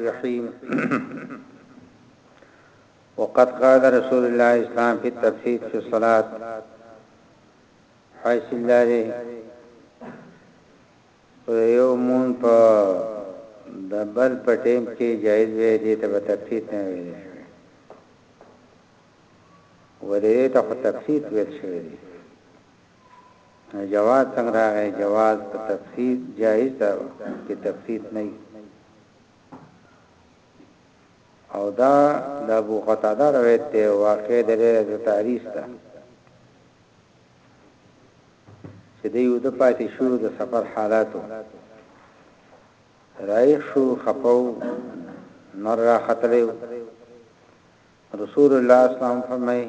الرحيم وقد قال رسول الله اسلام في التفسير في الصلاة حيث الله دي يومون په دبل پټیم کې جایز وي دي ته تفسیر نه وي ورې ته تفسیر ویل شوی دی نو جواز څنګه راغی جواز په تفسیر جائز ده چې تفسیر نه وي او دا د ابو قتاده روایت ته واقع د لري تعریف ده چې د یو د پاتې شو د سفر حالاتو رایخ شو خپو نور را خطلې رسول الله اسلام فرمایي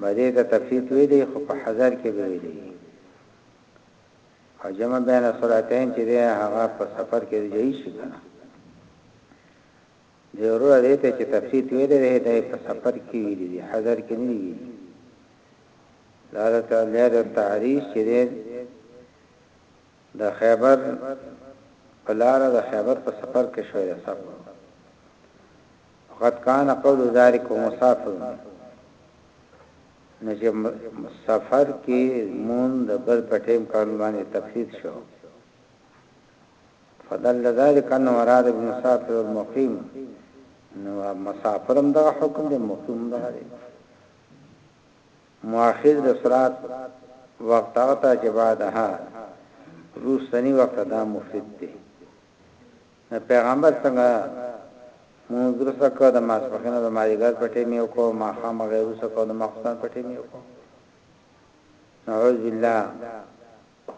به دې ته تفريط ويلي خو په حضر کې به ويلي وي او جمع بين الصلاتين چې دی هغه په سفر کې جاي شي کنه دی وروره دې ته چې تفريط ويلي دی دی په سفر کې ويلي دی حضر کې نه ويلي دا د تعالی د تعریش چې دی د خیبر پلار د خیبر په سفر کې شوې سفر وقد کان قول ذالک مسافر نو چې سفر کې مون د بل په ټیم کول باندې تفسیر شو فدل ذالک ان مراد بالمسافر المقیم نو مسافرم دا حکم دی مقیم دا دی مؤخر د صلات وقت او ته چې بعدها روسنی وقت دا مفید دی د پیغمبر څنګه لمونځ وروسته کوه، د ماسپښین او د مازیګر په ټیم یې وکړو، ماښام هغې وروسته کوه، د ماخوستن په ټیم یې وکړو. نعوذ بالله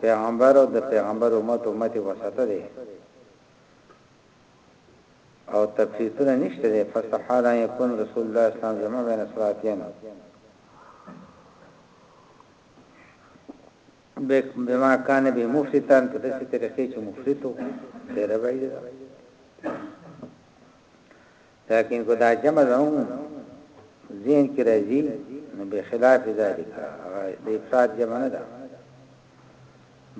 پیغمبر او د پیغمبر امت امت وسطه دی او تفریطونه نشته دی، فاستحال ان یکون رسول الله اسلام جمع بین الصلاتین. بما کان به مفرطا په داسې طریقې چې مفرط وو ډېر بعید ده لیکن کو دا جمع زمون ذهن کې راځي نو به خلاف ذالک هغه د افراد جمع نه ده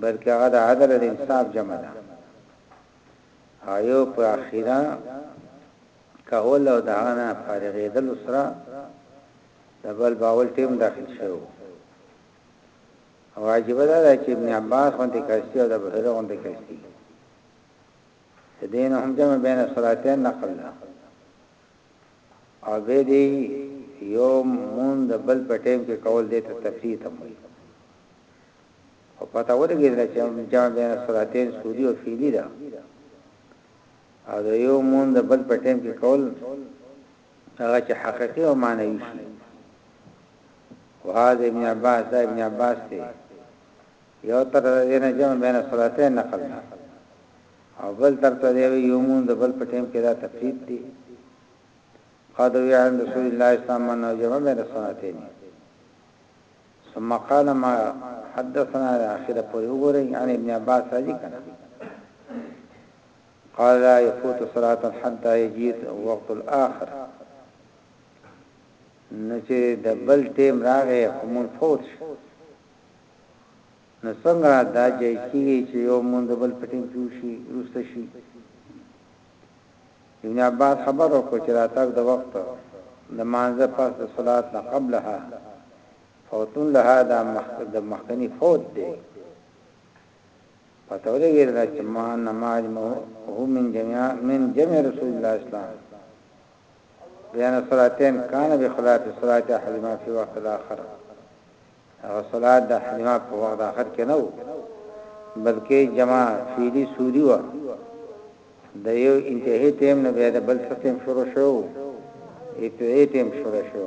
بلکې هغه د عدل او انصاف جمع ده آیو په اخیرا کول او دهانه فارغېدل سره د بل باول ټیم داخل شوی او عجیبه دا ده چې ابن عباس غونډې کښتي او د بحیره غونډې کښتي دین هم جمع بین صلاتین نقل ده او به دی یو مون د بل په ټیم کې کول دي ته تفریح هم وي او پته ورګی دا چې جمع بین صلاتین سودی او فعلی ده او د یو مون د بل په ټیم کې کول هغه چې حقیقي او معنوي شي وهذا ابن عباس دا ابن عباس دی یو تر دې نه جمع بین صلاتین نقل نه او بل تر ته دی یومون د بل پټیم کې دا تفرید دی قد وی عن رسول الله صلی الله علیه وسلم جمع بین صلاتین ثم قال ما حدثنا اخر پر وګورئ ان ابن عباس راځي کنه قال لا يفوت صلاة حتي يجيت وقت الاخر نو چه د بل ټيم راغی خو مونږ فوت شو نو څنګه دا جایز کیږي چه یو مونږ د بل په ټیم کې وشي روسته شي ابن عباس خبر وکړ چې راتګ د وخت د مانزه پس د صلات نه قبلها فوتون لها دا مخ د مخکنی فوت دی پتولی ویل دا چې ما نماج مو هو من جميع من جميع رسول الله اسلام بیان صلاتین کان بخلاف صلات حلیمه فی وقت الاخر هغه صلات د حلیمه په وخت اخر کې نه وو بلکې جمع فیلی سوری و د یو انتهایی تیم نه بیا د بل څه تیم شروع شو ایتو ایتیم شروع شو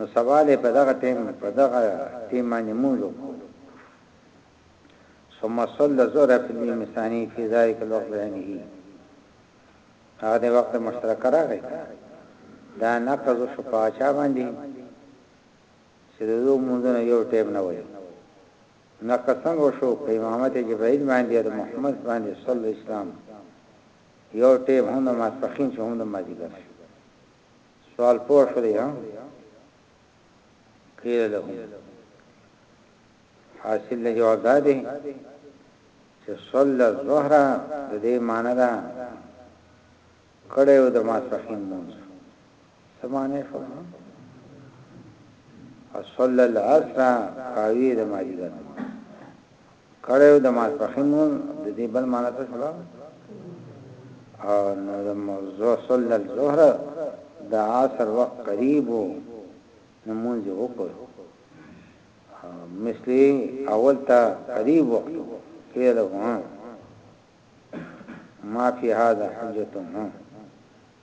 نو سبا دی په دغه ټایم په دغه ټایم باندې مونږ وکړو ثم صلى الظهر في اليوم الثاني في ذلك الوقت بعينه هغه د وخت مشترک راغی دا نقض شو پاچا باندې چې د دوه مونږونو یو ټیم نه وایي نقض څنګه شو په امامت جبرائیل باندې د محمد باندې صلی الله علیه وسلم یو ټیم هم د ماسپخین شو هم د مازیګر شو سوال پوه شولی ها قیل له حاصل له جواب دا دی چې صلی الظهر د دې معنی ده کړه او د ماسخین مونږ سمانه شو صلی العصر قاوی د ماجیګر کړی او د ماسپښین مونږ د دې بل معنی څه شو او نو د موضوع صلی الظهر د عصر وخت قریب وو نو مونږ وکړ مثلی اول ته قریب وخت پیل وو ما فی هذا حجتهم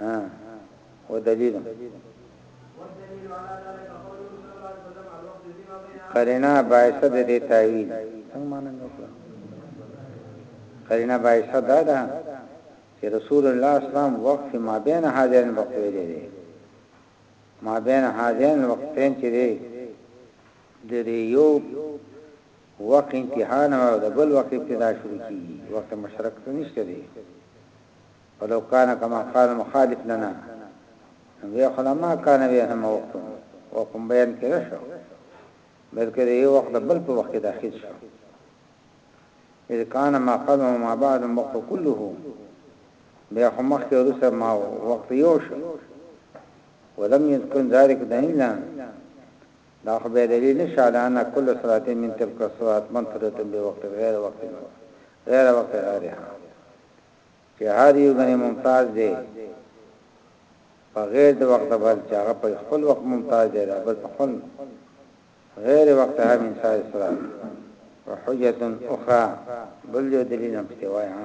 ها او دلیل قرینه باعثه د دې تعویل څنګه معنی وکړه قرینه باعثه دا ده چې رسول الله اسلام وقف ما بین هاذین وقف ویلې دي ما بین هاذین وقفین چې دي د دې یو وقت انتها نه او د بل وقت ابتدا شروع کیږي وقت مشرک نشته دي ولو کان کما قال مخالف لنا وی خلما کان وی هم وقت وقم بیان کړه شو بلکې د یو وخت بل په وخت داخل شو اذ کان ما قبل و ما بعد وقت كله بیا خو مخکې ورسره ما وخت یو شو ولم يذكر ذلك دلیلا دا خو به دلیل نشه علی ان کل صلات من تلك الصلات منفرده به وقت غیر وقت غیر وقت غیرها چې هر یو ګنې ممتاز دی په غیر د وخت بل چې هغه په خپل وخت ممتاز دی دا بل په خپل غیر وخت هم انسان سره وحجت اخرى بل یو دلیل هم پکې وایي ها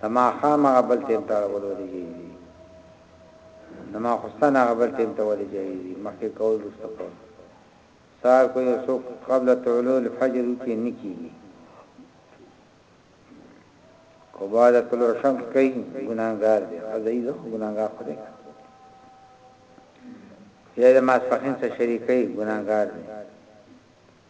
د ماښام هغه بل ټیم ته اړول ولې جایز دي؟ د ماخوستن هغه بل ټیم ته ولې جایز دي؟ مخکې کول وروسته کول سهار کو یو څوک قبل طلوع الفجر وکړي نه کیږي کو بعد طلوع شمس کوي ګناهګار دی قضایي ده ګناهګار خو دی یا د ماسپخین سره شریکي ګناهګار دی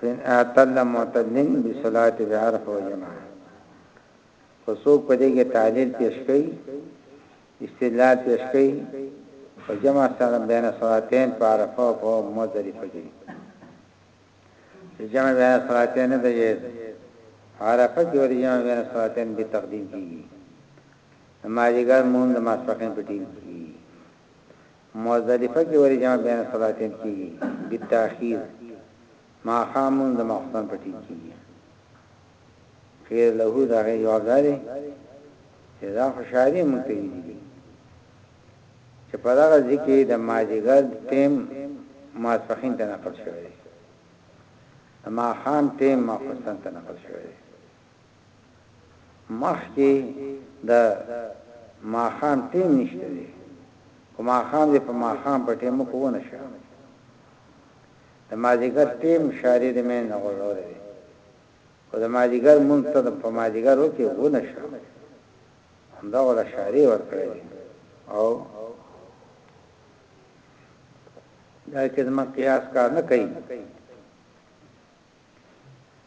فإن اعتل معتل بصلاة بعرف وجماعة که څوک په دې کې تعلیل پیش کوي استدلال پیش کوي په جمع سره بین صلاتین په عرفه او په مزدلفه کې چې جمع بین صلاتین نه دی عرفه کې ورې جمع بین صلاتین به تقدیم کیږي ماجګر مون د ماسپخین په ټیم کې مزدلفه کې ولې جمع بين الصلاتين کيږي بالتاخير ماښام مونځ د ماخستن په ټيم کيږي قيل له دا غي جواب داري چې دا خوشاري مونږ ته ویلي دي چې په دغه ذکر د ماجګر ټیم ماسپخین ته نقل شوی دی ما خام ټیم ما خستان ته نقل شوی دی مخکې د ماښام ټیم نشته دی خو ماښام دې په ماښام په ټیمو کې ونه شه د مازیګر ټیم شارې د مین نه غوړول دی خو د مازیګر مونږ ته په مازیګر وکي ونه شه همدا ولا شارې ورکړي او دا چې زما قیاس کار نه کوي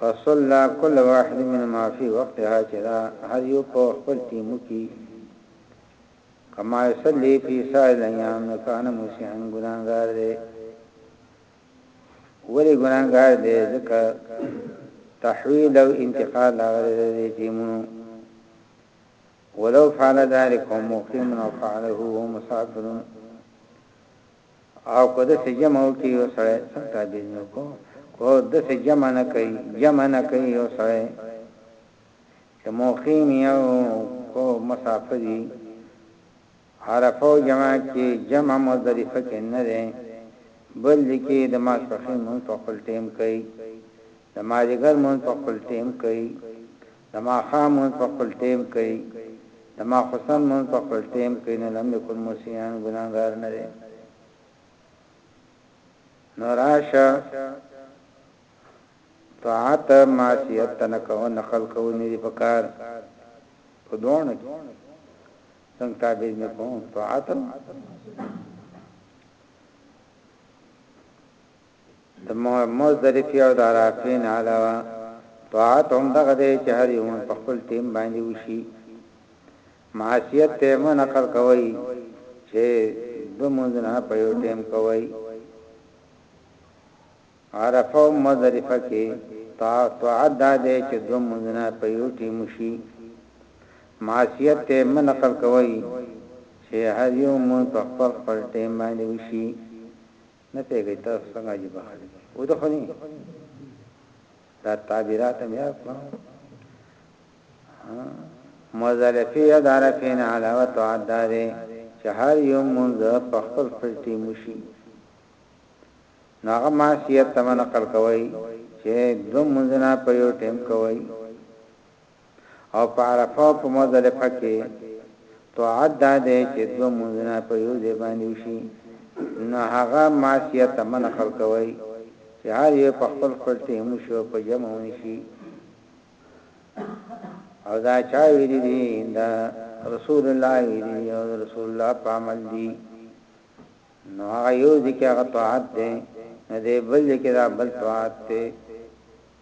فصلّا کل واحد منه ما فی وقتها چه دا هر یو په خپل تیمو کی کما یصلی فی سائر الایام نو کان مسیحا ګناهګار دی ولی ګناهګار دی ځکه تحویل او انتقال هغه دی تیمونو ولو فعل ذلك مقیم او فعله مسافر او که داسې جمع وکړي یو سړی سم تعبیر مې وکړ که داسې جمع نه کوي جمع نه کوي یو سړی چې مقیم وي او که مسافر وي عرفه او جمع کې جمع مزدلفه کې نه دی بل دي کې د ماسپخین مونږ په خپل ټیم کوي د ماجګر مونږ په خپل ټیم کوي د ماښام لمونځ په خپل ټایم کوي د ماخوستن لمونځ په خپل ټایم کوي نو لم یکن مسیان ګناهګار نه دی نو راشه طاعت معصیت نه کوو نقل کوو نه دی پکار په دوه کې څنګه تعبیر نه کوو طاعت د مزدلفې او د عرفې نه علاوه طاعت هم دغه دی چې هر یو مونځ په خپل ټیم باندې وشي معصیت ته مه نقل کوئ چې دوه مونځونه په یو ټیم کوئ عرفه او مزدلفه کې طاعت دا دی چې دوه مونځونه په یو ټیم وشي معصیت ته مه نقل کوئ چې هر یو مونځ په خپل خپل ټیم باندې وشي نه پیږی ته څنګه عجیب خلک او د خونی دا تعبیرات هم یاد کړو مزلفی یا دارفین علاوه تعداد چې هر یو منځ په خپل خپل ټیم شي ناغه معصیت تمن نقل کوي چې دو منځ نه په یو ټیم کوي او په عرفه او په مزدلفه کي طاعت دا دی چي دوه لمونځونه په يو ځای باندي وشي نو هغه معصيت ته منع خلق وايي چي هر يو په خپل خپل ټيم وشي او په جمع ونه شي او دا چا ويلي دي دا رسول الله ویلي دي او رسول الله په عمل دي نو هغه یو ځکه هغه طاعت دی نو دې بل کې دا بل طاعت دی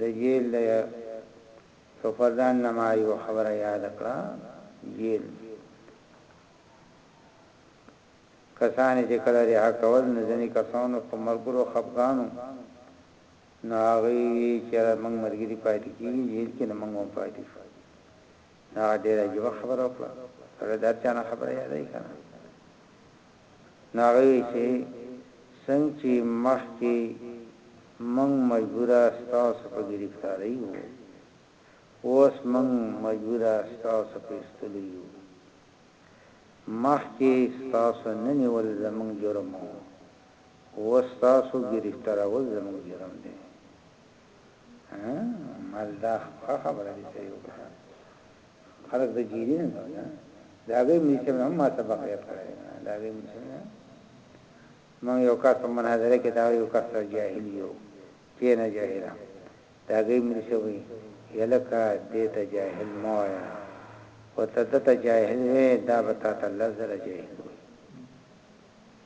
د جېل د يوفردان نه ما يوه خبره ياده کړه، جېل کسان يې چې کله رها کول نو ځنې کسان و په ملګرو خپګان و نو هغوی يې ويل چې ياره موږ ملګري پاتې کېږي جېل کې نو موږ هم پاتې شو نو هغه ډېره عجيبه خبره وکړه، سړی د هر چا نه خبره يادوي کنه. نو هغه وي چي څنګ چي مخکي موږ مجبوره ستاسو په ګرفتاري وو اوس موږ مجبوره ستاسو په ايستلو يو مخکي ستاسو نه نيول زموږ جرم وو اوس ستاسو ګرفتارول زموږ جرم دی مالدا ښه خبره دي صحیح وکړه خلک د ګیری نه ده دا غي مې چې هم ما سبق یې کړی دا غي مې چې ما یو کار په مناظره کې دا یو کار سره جاهل یو چې نه جاهل دا غي مې چې وي یلکه دې ته جاهل مو یا وته ته جاهل وې دا به تا ته لزر جاهل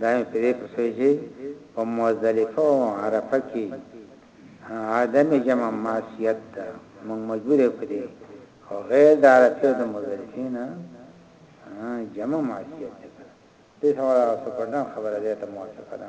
دائم پدې پسې چې په مزدلفه او عرفه کې عدم جمع معصیت ده موږ مجبور یو کړی او غیر د عرفه د مزدلفه نه جمع معصیت ده دې سره سپردان خبره ده ته موافقه ده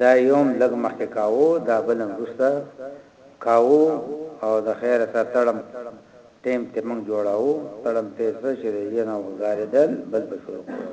دا يوم لږ مخکې کاوو دا بل هم وروسته کاوو او د خيره سره تړم ټيم ته موږ جوړاوو تړم ته څه چې د يو نه وزارېدل بل به شروع کړو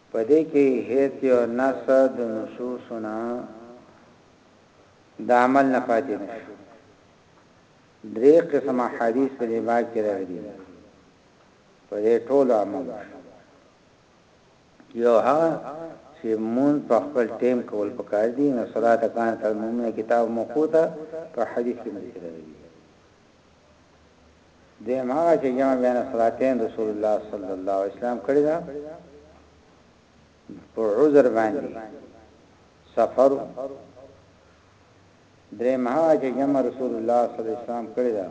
په دې کې هېڅ یو نص د نصوصو نه د عمل نه پاتې نه شو. درې قسم احادیث په دې باب کې راغلي دي. په دې ټولو عمل وشو. یو هغه چې مونږ په خپل ټیم کول پکار دي نو صلات کان تر مومنه کتاب موقوته په حدیث کې ملي راغلي دویم هغه چې جمع بین صلاتین رسول الله صلی الله علیه وسلم کړی دا په عذر باندې سفر دریم هغه چې جمع رسول الله صلی الله علیه وسلم کړی دا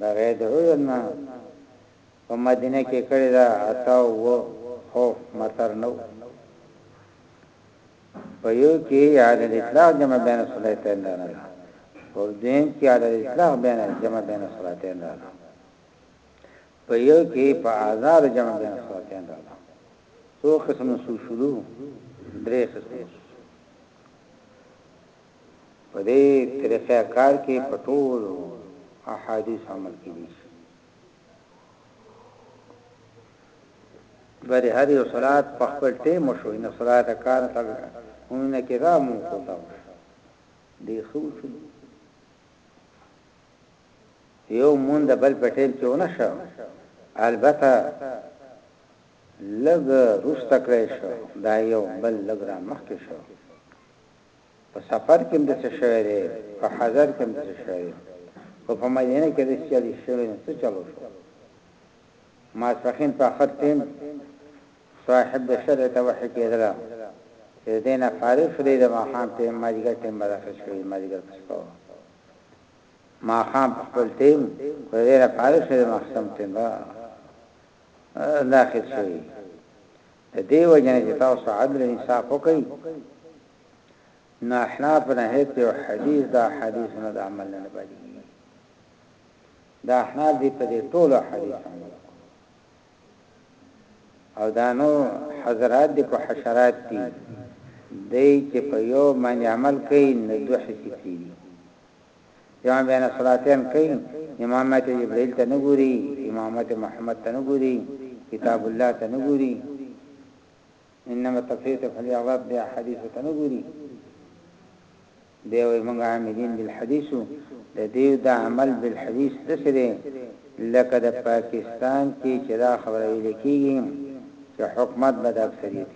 د غیر عذر نه په مدینه کې کړی دا اتاو و خوف مطر نو په يو کې اعاده الاطلاق جمع بين الصلاتين راغله او دويم کې اعاده الاطلاق بين جمع بين الصلاتين راغله په يو کې په آزار جمع بين الصلاتين راغله څو قسم نصوص شلو درې قسم په دې طریقه کار کې پټول احادیث عمل کیږي بری هر یو صلات په خپل ټیم وشو ان صلاه کانت المؤمنین کذا موقوتا دی خو چې یو مون د بل په ټیم کې ونه شو البته لګ رست کړی شو دا یو بل لګ را مخکې شو په سفر کې هم د څه شوی دی په حضر کې هم د څه شوی دی خو په مدینه کې د چل شوی نو څه چلو شو ماسپخین په اخر ټیم صاحب د شرع ته وحی کېدل چې دینه فارغ شوی د ماخام ټیم ماجګر ټیم بداخل شوی ماجګر پسکو ماخام خپل ټیم خو دینه فارغ شوی د ماخام ټیم داخل شوی د دې وجه نه چې تاسو عدل انصاف وکړئ نو احناف نه هیڅ یو حدیث دا حدیث نه د عمل نه پاتې کیږي دا احناف دې په دې ټول حدیث او دا نو حضرات دې په حشرات دي دې چې په یو باندې عمل کوي نه دوه حصې کیږي امام بين الصلاتين کوي امامت جبرائيل ته نه ګوري امامت محمد ته نه ګوري کتاب الله ته نه ګوري انما التفريط في اليغضب بیا حدیث ته نه ګوري دی وي موږ عاملین بالحديث د دیو د عمل بالحديث تسره لکه د پاکستان کې چې دا خبره ویل کیږي چې حکومت به د اکثریت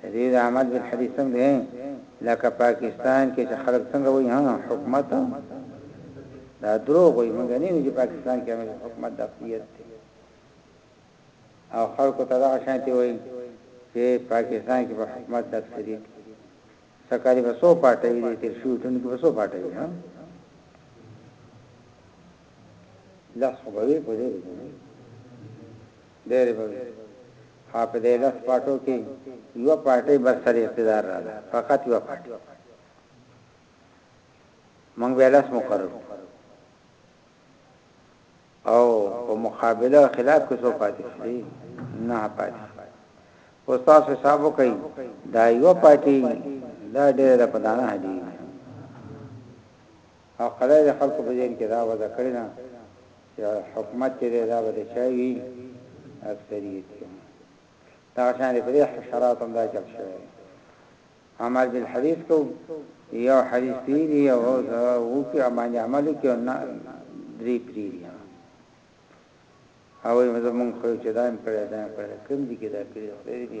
د دې د عمل بالحديث څنګه دی لکه پاکستان کې چې خلک څنګه وایي ها حکومت دا دروغ وي موږ نه ویل چې پاکستان کې امریکا حکومت د اقلیت دی او خلکو ته دا شانتي وایي چې پاکستان کې په حکومت د اکثریت سکاري بسو پټه وي دي تر شو ټن کې بسو پټه وي ها لا خبرې په دې ډېرې به وي خو په دې لس پارټو کې یوه پارټۍ بس تر اقتدار راله فقط یوه پارټۍ موږ به لس مقرر او په مقابله او خلاف کې څو پاتې شي نه پاتې او تاسو حساب وکړئ دا یو پاتې دا ډېر د پدانه هدي او قضا یې د خلکو په ذهن کې دا وضع کړې ده چې حکومت چې دی دا به د چا وي؟ اکثریت یې وي. دغه شان دې په دې حشراتو هم دا چل شوی دی. عمل بالحدیث کو یو حدیث پیری او او په باندې عمل کوي نه درې پیری او یې مزه مونږ خو چې دایم کړی دا کړی کوم دي کې دا پیری خو دې دی